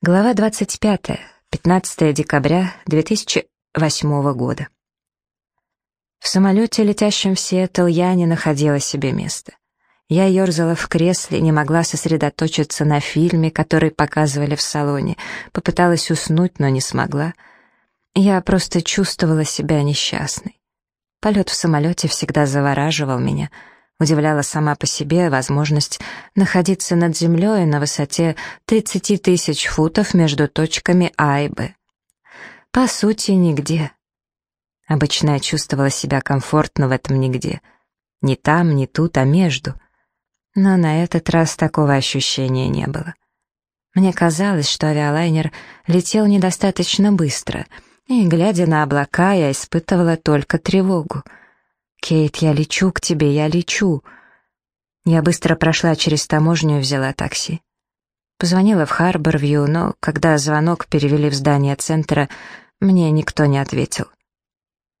Глава 25. 15 декабря 2008 года. В самолете, летящем в Сиэтл, я не находила себе места. Я ерзала в кресле, не могла сосредоточиться на фильме, который показывали в салоне, попыталась уснуть, но не смогла. Я просто чувствовала себя несчастной. Полет в самолете всегда завораживал меня — Удивляла сама по себе возможность находиться над землей на высоте 30 тысяч футов между точками А и Б. По сути, нигде. Обычно я чувствовала себя комфортно в этом нигде. Ни там, ни тут, а между. Но на этот раз такого ощущения не было. Мне казалось, что авиалайнер летел недостаточно быстро, и, глядя на облака, я испытывала только тревогу — «Кейт, я лечу к тебе, я лечу!» Я быстро прошла через таможню и взяла такси. Позвонила в Харборвью, но когда звонок перевели в здание центра, мне никто не ответил.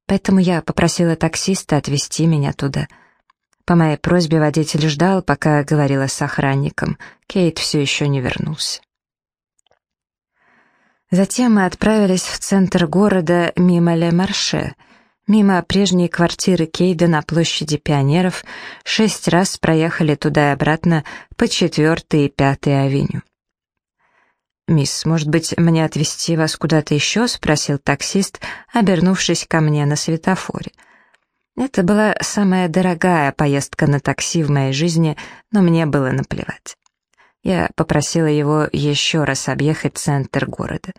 Поэтому я попросила таксиста отвезти меня туда. По моей просьбе водитель ждал, пока говорила с охранником. Кейт все еще не вернулся. Затем мы отправились в центр города мимо Ле-Марше — Мимо прежней квартиры Кейда на площади пионеров шесть раз проехали туда и обратно по четвертой и пятой авеню. «Мисс, может быть, мне отвезти вас куда-то еще?» — спросил таксист, обернувшись ко мне на светофоре. Это была самая дорогая поездка на такси в моей жизни, но мне было наплевать. Я попросила его еще раз объехать центр города.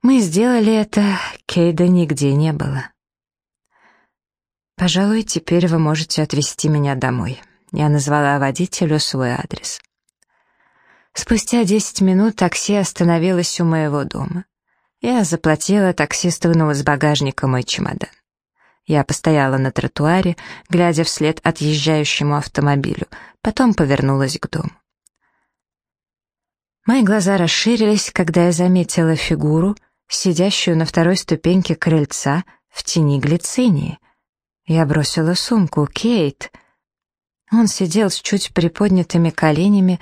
Мы сделали это, Кейда нигде не было. «Пожалуй, теперь вы можете отвезти меня домой». Я назвала водителю свой адрес. Спустя десять минут такси остановилось у моего дома. Я заплатила, таксист вынул из багажника мой чемодан. Я постояла на тротуаре, глядя вслед отъезжающему автомобилю, потом повернулась к дому. Мои глаза расширились, когда я заметила фигуру, сидящую на второй ступеньке крыльца в тени глицинии. Я бросила сумку. «Кейт!» Он сидел с чуть приподнятыми коленями,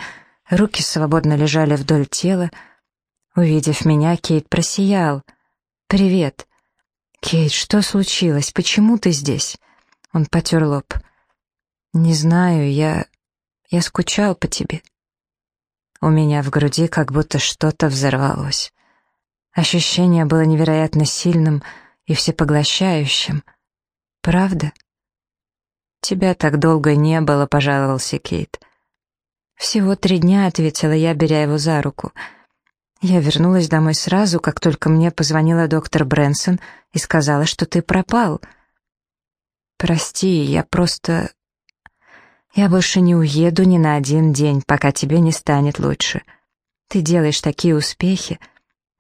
руки свободно лежали вдоль тела. Увидев меня, Кейт просиял. «Привет!» «Кейт, что случилось? Почему ты здесь?» Он потер лоб. «Не знаю, я... я скучал по тебе». У меня в груди как будто что-то взорвалось. Ощущение было невероятно сильным и всепоглощающим — «Правда?» «Тебя так долго не было», — пожаловался Кейт. «Всего три дня», — ответила я, беря его за руку. «Я вернулась домой сразу, как только мне позвонила доктор Брэнсон и сказала, что ты пропал». «Прости, я просто...» «Я больше не уеду ни на один день, пока тебе не станет лучше. Ты делаешь такие успехи.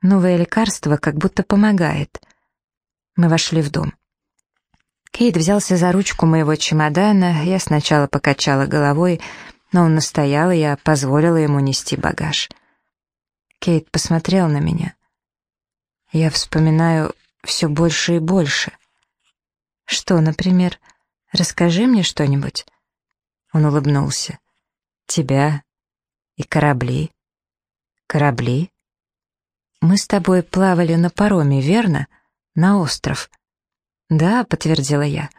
Новое лекарство как будто помогает». Мы вошли в дом. Кейт взялся за ручку моего чемодана, я сначала покачала головой, но он настоял, и я позволила ему нести багаж. Кейт посмотрел на меня. Я вспоминаю все больше и больше. Что, например? Расскажи мне что-нибудь. Он улыбнулся. Тебя и корабли. Корабли? Мы с тобой плавали на пароме, верно? На остров. «Да», — подтвердила я.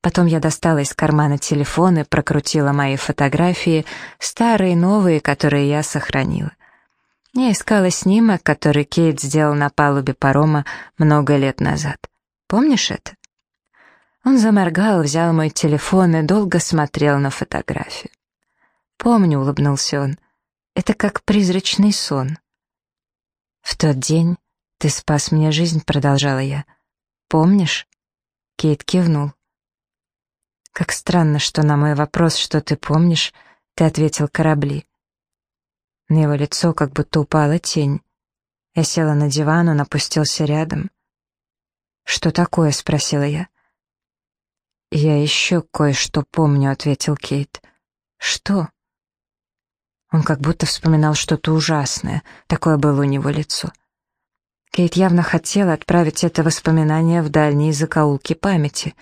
Потом я достала из кармана телефон и прокрутила мои фотографии, старые и новые, которые я сохранила. Я искала снимок, который Кейт сделал на палубе парома много лет назад. Помнишь это? Он заморгал, взял мой телефон и долго смотрел на фотографию. «Помню», — улыбнулся он, — «это как призрачный сон». «В тот день ты спас мне жизнь», — продолжала я. Помнишь?» Кейт кивнул. «Как странно, что на мой вопрос, что ты помнишь, ты ответил корабли». На его лицо как будто упала тень. Я села на диван, он опустился рядом. «Что такое?» — спросила я. «Я еще кое-что помню», — ответил Кейт. «Что?» Он как будто вспоминал что-то ужасное. Такое было у него лицо. Кейт явно хотела отправить это воспоминание в дальние закоулки памяти.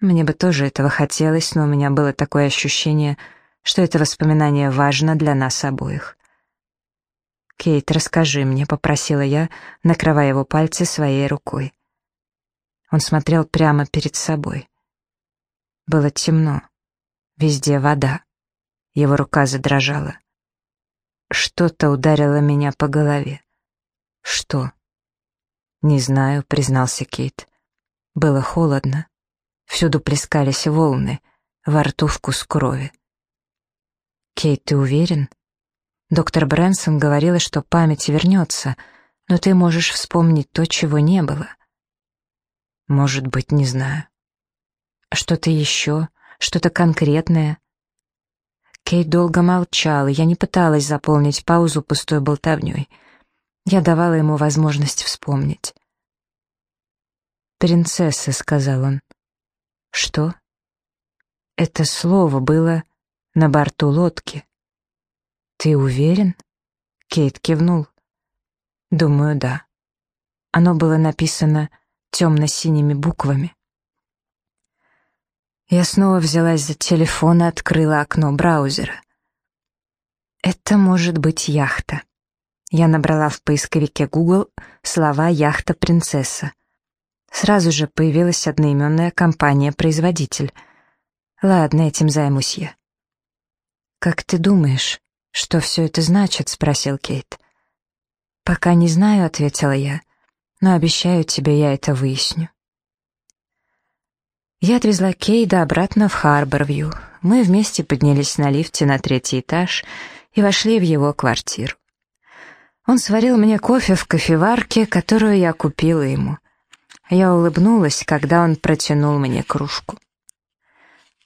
Мне бы тоже этого хотелось, но у меня было такое ощущение, что это воспоминание важно для нас обоих. «Кейт, расскажи мне», — попросила я, накрывая его пальцы своей рукой. Он смотрел прямо перед собой. Было темно. Везде вода. Его рука задрожала. Что-то ударило меня по голове. Что? Не знаю, признался Кейт. Было холодно. Всюду плескались волны, во рту вкус крови. Кейт, ты уверен? Доктор Брэнсон говорила, что память вернется, но ты можешь вспомнить то, чего не было. Может быть, не знаю. Что-то еще, что-то конкретное. Кейт долго молчал, и я не пыталась заполнить паузу пустой болтовней. Я давала ему возможность вспомнить. «Принцесса», — сказал он. «Что?» Это слово было на борту лодки. «Ты уверен?» Кейт кивнул. «Думаю, да». Оно было написано темно-синими буквами. Я снова взялась за телефон и открыла окно браузера. Это может быть яхта. Я набрала в поисковике Google слова «яхта-принцесса». Сразу же появилась одноименная компания-производитель. Ладно, этим займусь я. «Как ты думаешь, что все это значит?» — спросил Кейт. «Пока не знаю», — ответила я, — «но обещаю тебе, я это выясню». Я отвезла Кейда обратно в Харборвью. Мы вместе поднялись на лифте на третий этаж и вошли в его квартиру. Он сварил мне кофе в кофеварке, которую я купила ему. Я улыбнулась, когда он протянул мне кружку.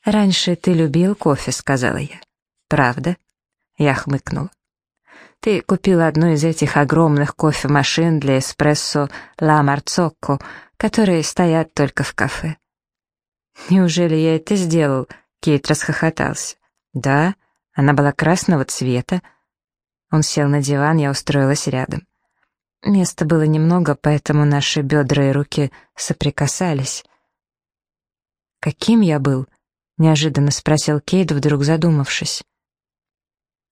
«Раньше ты любил кофе», — сказала я. «Правда?» — я хмыкнула. «Ты купила одну из этих огромных кофемашин для эспрессо «Ла Марцокко», которые стоят только в кафе. «Неужели я это сделал?» — Кейт расхохотался. «Да, она была красного цвета». Он сел на диван, я устроилась рядом. Места было немного, поэтому наши бедра и руки соприкасались. «Каким я был?» — неожиданно спросил Кейт, вдруг задумавшись.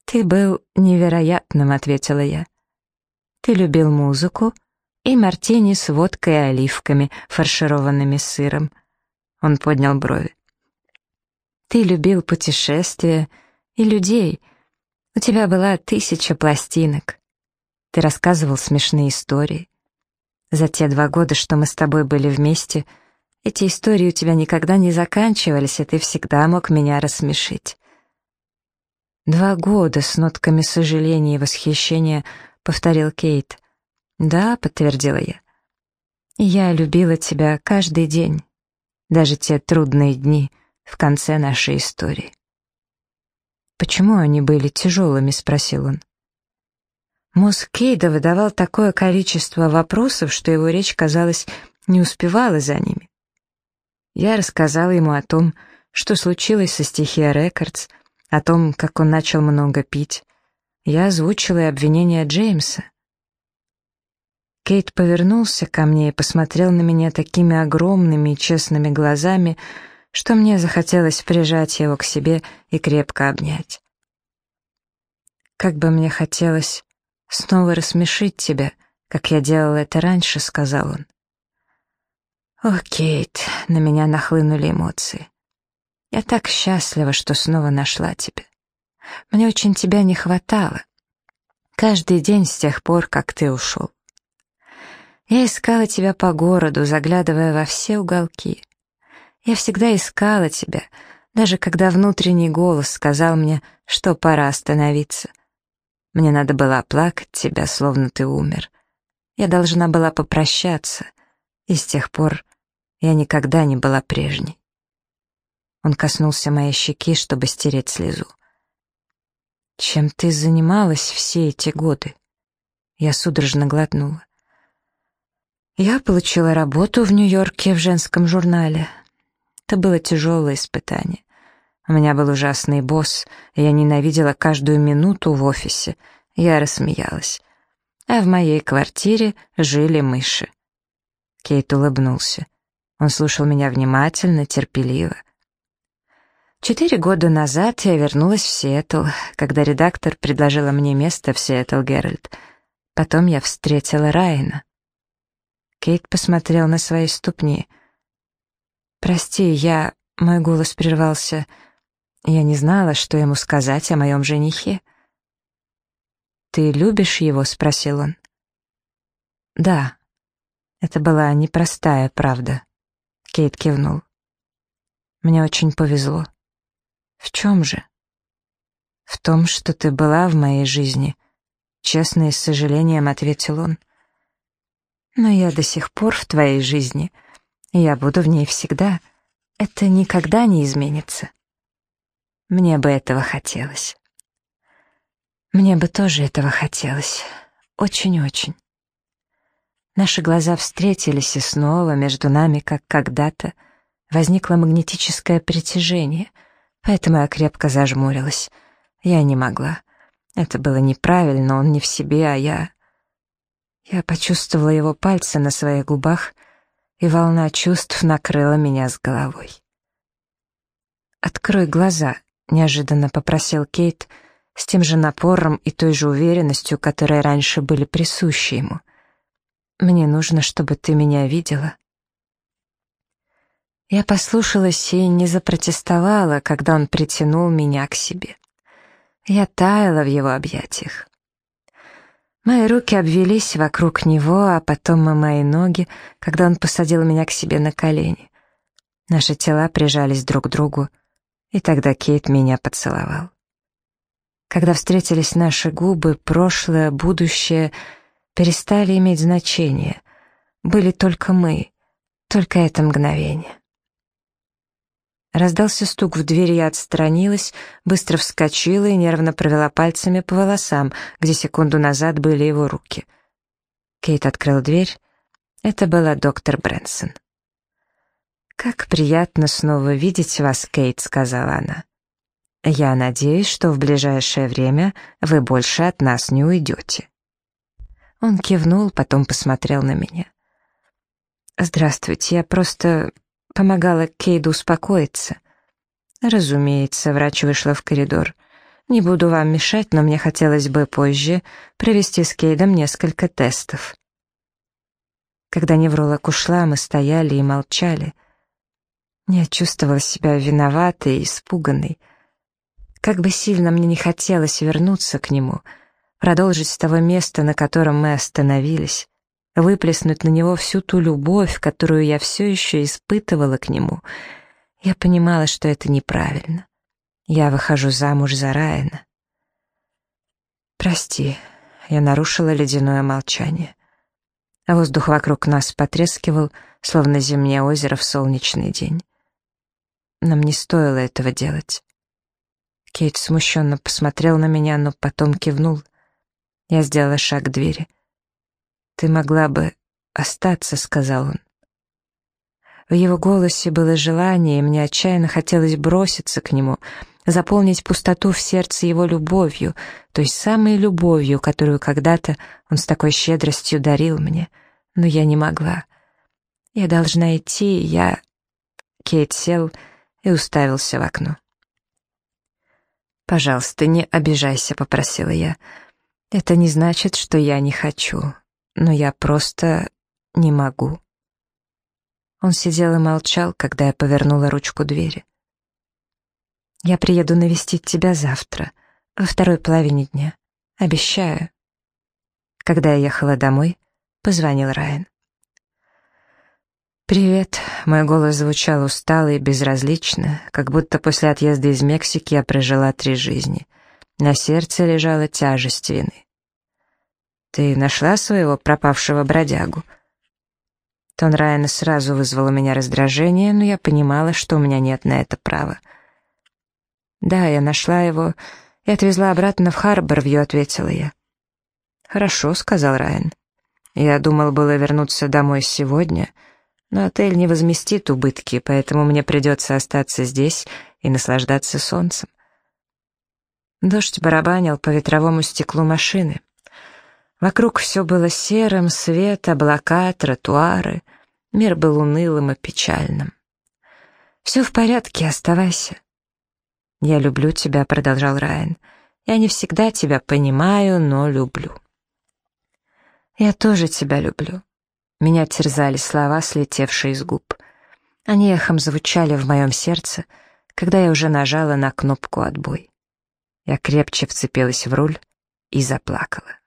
«Ты был невероятным», — ответила я. «Ты любил музыку и мартини с водкой и оливками, фаршированными сыром. Он поднял брови. «Ты любил путешествия и людей. У тебя была тысяча пластинок. Ты рассказывал смешные истории. За те два года, что мы с тобой были вместе, эти истории у тебя никогда не заканчивались, и ты всегда мог меня рассмешить». «Два года с нотками сожаления и восхищения», — повторил Кейт. «Да», — подтвердила я. «Я любила тебя каждый день» даже те трудные дни в конце нашей истории. «Почему они были тяжелыми?» — спросил он. Мозг Кейда выдавал такое количество вопросов, что его речь, казалось, не успевала за ними. Я рассказала ему о том, что случилось со стихия Рекордс, о том, как он начал много пить. Я озвучила и обвинения Джеймса. Кейт повернулся ко мне и посмотрел на меня такими огромными и честными глазами, что мне захотелось прижать его к себе и крепко обнять. «Как бы мне хотелось снова рассмешить тебя, как я делал это раньше», — сказал он. «О, Кейт», — на меня нахлынули эмоции. «Я так счастлива, что снова нашла тебя. Мне очень тебя не хватало. Каждый день с тех пор, как ты ушел. Я искала тебя по городу, заглядывая во все уголки. Я всегда искала тебя, даже когда внутренний голос сказал мне, что пора остановиться. Мне надо было оплакать тебя, словно ты умер. Я должна была попрощаться, и с тех пор я никогда не была прежней. Он коснулся моей щеки, чтобы стереть слезу. «Чем ты занималась все эти годы?» Я судорожно глотнула. Я получила работу в Нью-Йорке в женском журнале. Это было тяжелое испытание. У меня был ужасный босс, и я ненавидела каждую минуту в офисе. Я рассмеялась. А в моей квартире жили мыши. Кейт улыбнулся. Он слушал меня внимательно, терпеливо. Четыре года назад я вернулась в Сиэтл, когда редактор предложила мне место в Сиэтл Геральт. Потом я встретила Райана. Кейт посмотрел на свои ступни. «Прости, я...» — мой голос прервался. Я не знала, что ему сказать о моем женихе. «Ты любишь его?» — спросил он. «Да». Это была непростая правда. Кейт кивнул. «Мне очень повезло». «В чем же?» «В том, что ты была в моей жизни», — честно и с сожалением ответил он. «Но я до сих пор в твоей жизни. Я буду в ней всегда. Это никогда не изменится». Мне бы этого хотелось. Мне бы тоже этого хотелось. Очень-очень. Наши глаза встретились, и снова между нами, как когда-то, возникло магнетическое притяжение, поэтому я крепко зажмурилась. Я не могла. Это было неправильно, он не в себе, а я... Я почувствовала его пальцы на своих губах, и волна чувств накрыла меня с головой. «Открой глаза», — неожиданно попросил Кейт с тем же напором и той же уверенностью, которые раньше были присущи ему. «Мне нужно, чтобы ты меня видела». Я послушалась и не запротестовала, когда он притянул меня к себе. Я таяла в его объятиях. Мои руки обвелись вокруг него, а потом и мои ноги, когда он посадил меня к себе на колени. Наши тела прижались друг к другу, и тогда Кейт меня поцеловал. Когда встретились наши губы, прошлое, будущее перестали иметь значение. Были только мы, только это мгновение. Раздался стук в дверь, я отстранилась, быстро вскочила и нервно провела пальцами по волосам, где секунду назад были его руки. Кейт открыл дверь. Это была доктор Брэнсон. «Как приятно снова видеть вас, Кейт», — сказала она. «Я надеюсь, что в ближайшее время вы больше от нас не уйдете». Он кивнул, потом посмотрел на меня. «Здравствуйте, я просто помогала Кейду успокоиться». «Разумеется», — врач вышла в коридор. «Не буду вам мешать, но мне хотелось бы позже провести с Кейдом несколько тестов». Когда невролог ушла, мы стояли и молчали — я чувствовала себя виноватой и испуганной. Как бы сильно мне не хотелось вернуться к нему, продолжить с того места, на котором мы остановились, выплеснуть на него всю ту любовь, которую я все еще испытывала к нему, я понимала, что это неправильно. Я выхожу замуж за Райана. «Прости», — я нарушила ледяное молчание. А воздух вокруг нас потрескивал, словно зимнее озеро в солнечный день. Нам не стоило этого делать. Кейт смущенно посмотрел на меня, но потом кивнул. Я сделала шаг к двери. «Ты могла бы остаться», — сказал он. В его голосе было желание, и мне отчаянно хотелось броситься к нему, заполнить пустоту в сердце его любовью, той самой любовью, которую когда-то он с такой щедростью дарил мне. Но я не могла. Я должна идти, я... Кейт сел и уставился в окно. «Пожалуйста, не обижайся», — попросила я. «Это не значит, что я не хочу, но я просто не могу». Он сидел и молчал, когда я повернула ручку двери. «Я приеду навестить тебя завтра, во второй половине дня. Обещаю». Когда я ехала домой, позвонил Райан. «Привет», — мой голос звучал устало и безразлично, как будто после отъезда из Мексики я прожила три жизни. На сердце лежала тяжесть вины. «Ты нашла своего пропавшего бродягу?» Тон Райана сразу вызвал у меня раздражение, но я понимала, что у меня нет на это права. «Да, я нашла его и отвезла обратно в Харборвью», — ответила я. «Хорошо», — сказал Райан. «Я думал было вернуться домой сегодня», — но отель не возместит убытки, поэтому мне придется остаться здесь и наслаждаться солнцем. Дождь барабанил по ветровому стеклу машины. Вокруг все было серым, свет, облака, тротуары. Мир был унылым и печальным. «Все в порядке, оставайся». «Я люблю тебя», — продолжал Райан. «Я не всегда тебя понимаю, но люблю». «Я тоже тебя люблю». Меня терзали слова, слетевшие из губ. Они эхом звучали в моем сердце, когда я уже нажала на кнопку «Отбой». Я крепче вцепилась в руль и заплакала.